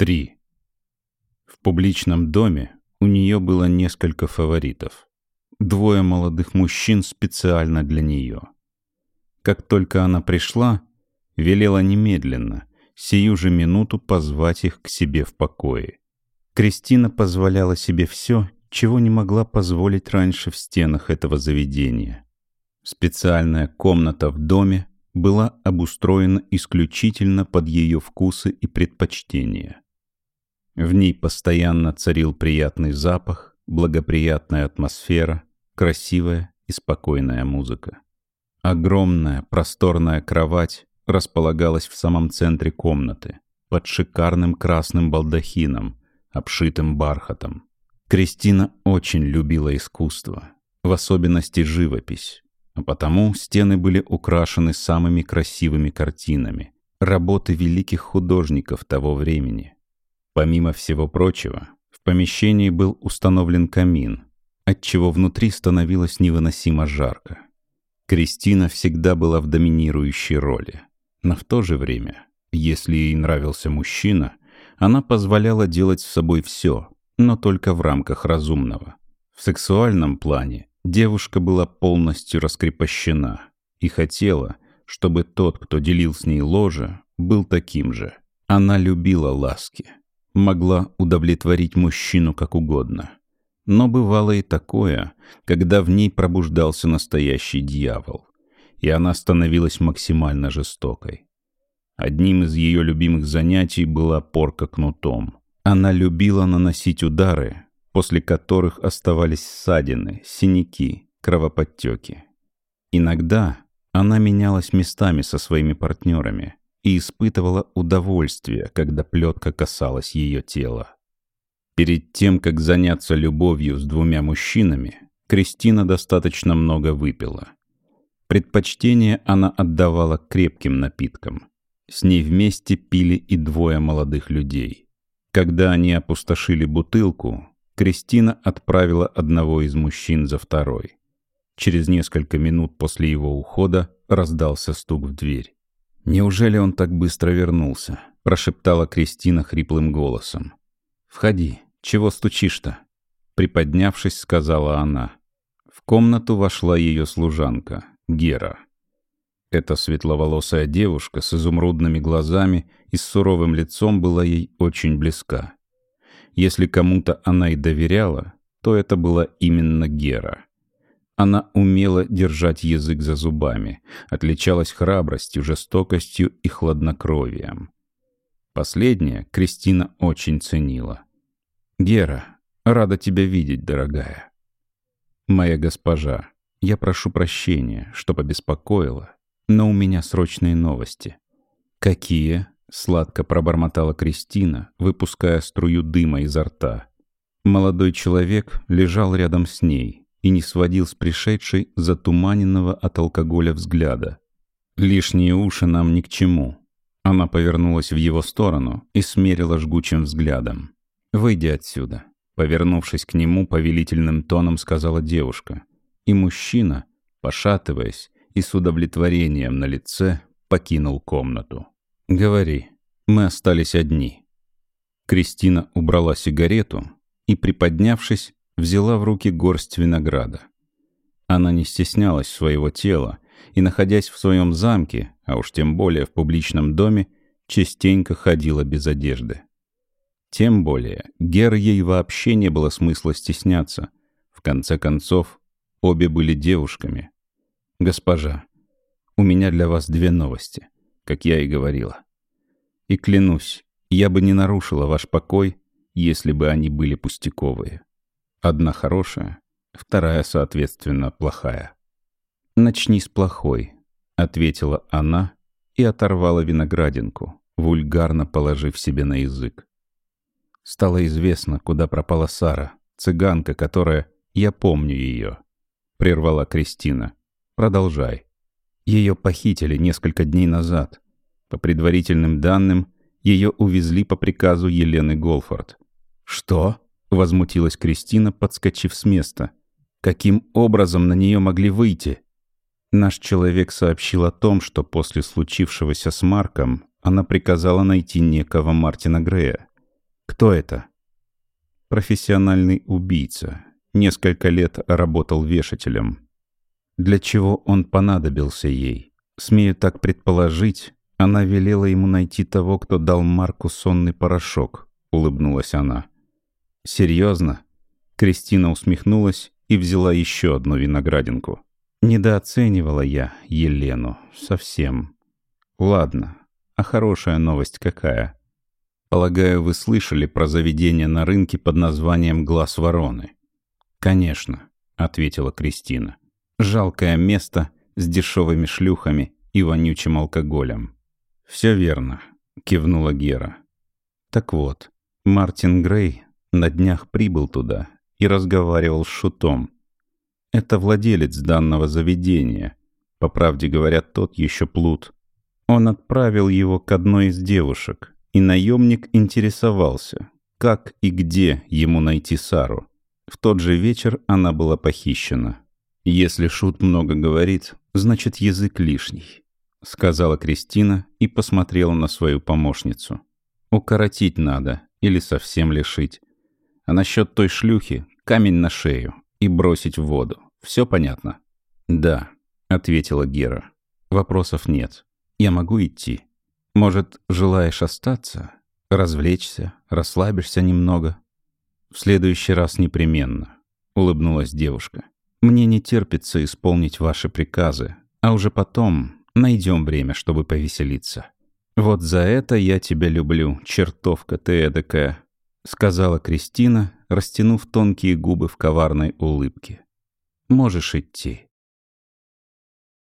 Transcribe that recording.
3. В публичном доме у нее было несколько фаворитов. Двое молодых мужчин специально для нее. Как только она пришла, велела немедленно, сию же минуту позвать их к себе в покое. Кристина позволяла себе все, чего не могла позволить раньше в стенах этого заведения. Специальная комната в доме была обустроена исключительно под ее вкусы и предпочтения. В ней постоянно царил приятный запах, благоприятная атмосфера, красивая и спокойная музыка. Огромная просторная кровать располагалась в самом центре комнаты, под шикарным красным балдахином, обшитым бархатом. Кристина очень любила искусство, в особенности живопись, а потому стены были украшены самыми красивыми картинами, работы великих художников того времени – Помимо всего прочего, в помещении был установлен камин, отчего внутри становилось невыносимо жарко. Кристина всегда была в доминирующей роли, но в то же время, если ей нравился мужчина, она позволяла делать с собой все, но только в рамках разумного. В сексуальном плане девушка была полностью раскрепощена и хотела, чтобы тот, кто делил с ней ложе, был таким же. Она любила ласки могла удовлетворить мужчину как угодно. Но бывало и такое, когда в ней пробуждался настоящий дьявол, и она становилась максимально жестокой. Одним из ее любимых занятий была порка кнутом. Она любила наносить удары, после которых оставались ссадины, синяки, кровоподтеки. Иногда она менялась местами со своими партнерами, и испытывала удовольствие, когда плетка касалась ее тела. Перед тем, как заняться любовью с двумя мужчинами, Кристина достаточно много выпила. Предпочтение она отдавала крепким напиткам. С ней вместе пили и двое молодых людей. Когда они опустошили бутылку, Кристина отправила одного из мужчин за второй. Через несколько минут после его ухода раздался стук в дверь. «Неужели он так быстро вернулся?» — прошептала Кристина хриплым голосом. «Входи. Чего стучишь-то?» Приподнявшись, сказала она. В комнату вошла ее служанка, Гера. Эта светловолосая девушка с изумрудными глазами и с суровым лицом была ей очень близка. Если кому-то она и доверяла, то это была именно Гера. Она умела держать язык за зубами, отличалась храбростью, жестокостью и хладнокровием. Последнее Кристина очень ценила. «Гера, рада тебя видеть, дорогая». «Моя госпожа, я прошу прощения, что побеспокоила, но у меня срочные новости». «Какие?» — сладко пробормотала Кристина, выпуская струю дыма изо рта. Молодой человек лежал рядом с ней, и не сводил с пришедшей затуманенного от алкоголя взгляда. «Лишние уши нам ни к чему». Она повернулась в его сторону и смерила жгучим взглядом. «Выйди отсюда», — повернувшись к нему, повелительным тоном сказала девушка. И мужчина, пошатываясь и с удовлетворением на лице, покинул комнату. «Говори, мы остались одни». Кристина убрала сигарету и, приподнявшись, взяла в руки горсть винограда. Она не стеснялась своего тела и, находясь в своем замке, а уж тем более в публичном доме, частенько ходила без одежды. Тем более, Гер ей вообще не было смысла стесняться. В конце концов, обе были девушками. «Госпожа, у меня для вас две новости, как я и говорила. И клянусь, я бы не нарушила ваш покой, если бы они были пустяковые. Одна хорошая, вторая, соответственно, плохая. «Начни с плохой», — ответила она и оторвала виноградинку, вульгарно положив себе на язык. Стало известно, куда пропала Сара, цыганка, которая... Я помню ее. Прервала Кристина. Продолжай. Ее похитили несколько дней назад. По предварительным данным, ее увезли по приказу Елены Голфорд. Что? — возмутилась Кристина, подскочив с места. «Каким образом на нее могли выйти?» Наш человек сообщил о том, что после случившегося с Марком она приказала найти некого Мартина Грея. «Кто это?» «Профессиональный убийца. Несколько лет работал вешателем. Для чего он понадобился ей? Смею так предположить, она велела ему найти того, кто дал Марку сонный порошок», — улыбнулась она. «Серьезно?» Кристина усмехнулась и взяла еще одну виноградинку. «Недооценивала я Елену. Совсем. Ладно. А хорошая новость какая? Полагаю, вы слышали про заведение на рынке под названием «Глаз вороны». «Конечно», — ответила Кристина. «Жалкое место с дешевыми шлюхами и вонючим алкоголем». «Все верно», — кивнула Гера. «Так вот, Мартин Грей на днях прибыл туда и разговаривал с Шутом. Это владелец данного заведения. По правде говоря, тот еще плут. Он отправил его к одной из девушек, и наемник интересовался, как и где ему найти Сару. В тот же вечер она была похищена. «Если Шут много говорит, значит язык лишний», — сказала Кристина и посмотрела на свою помощницу. «Укоротить надо или совсем лишить. А насчет той шлюхи — камень на шею и бросить в воду. Все понятно?» «Да», — ответила Гера. «Вопросов нет. Я могу идти. Может, желаешь остаться, развлечься, расслабишься немного?» «В следующий раз непременно», — улыбнулась девушка. «Мне не терпится исполнить ваши приказы, а уже потом найдем время, чтобы повеселиться». «Вот за это я тебя люблю, чертовка ты эдакая», — сказала Кристина, растянув тонкие губы в коварной улыбке. «Можешь идти».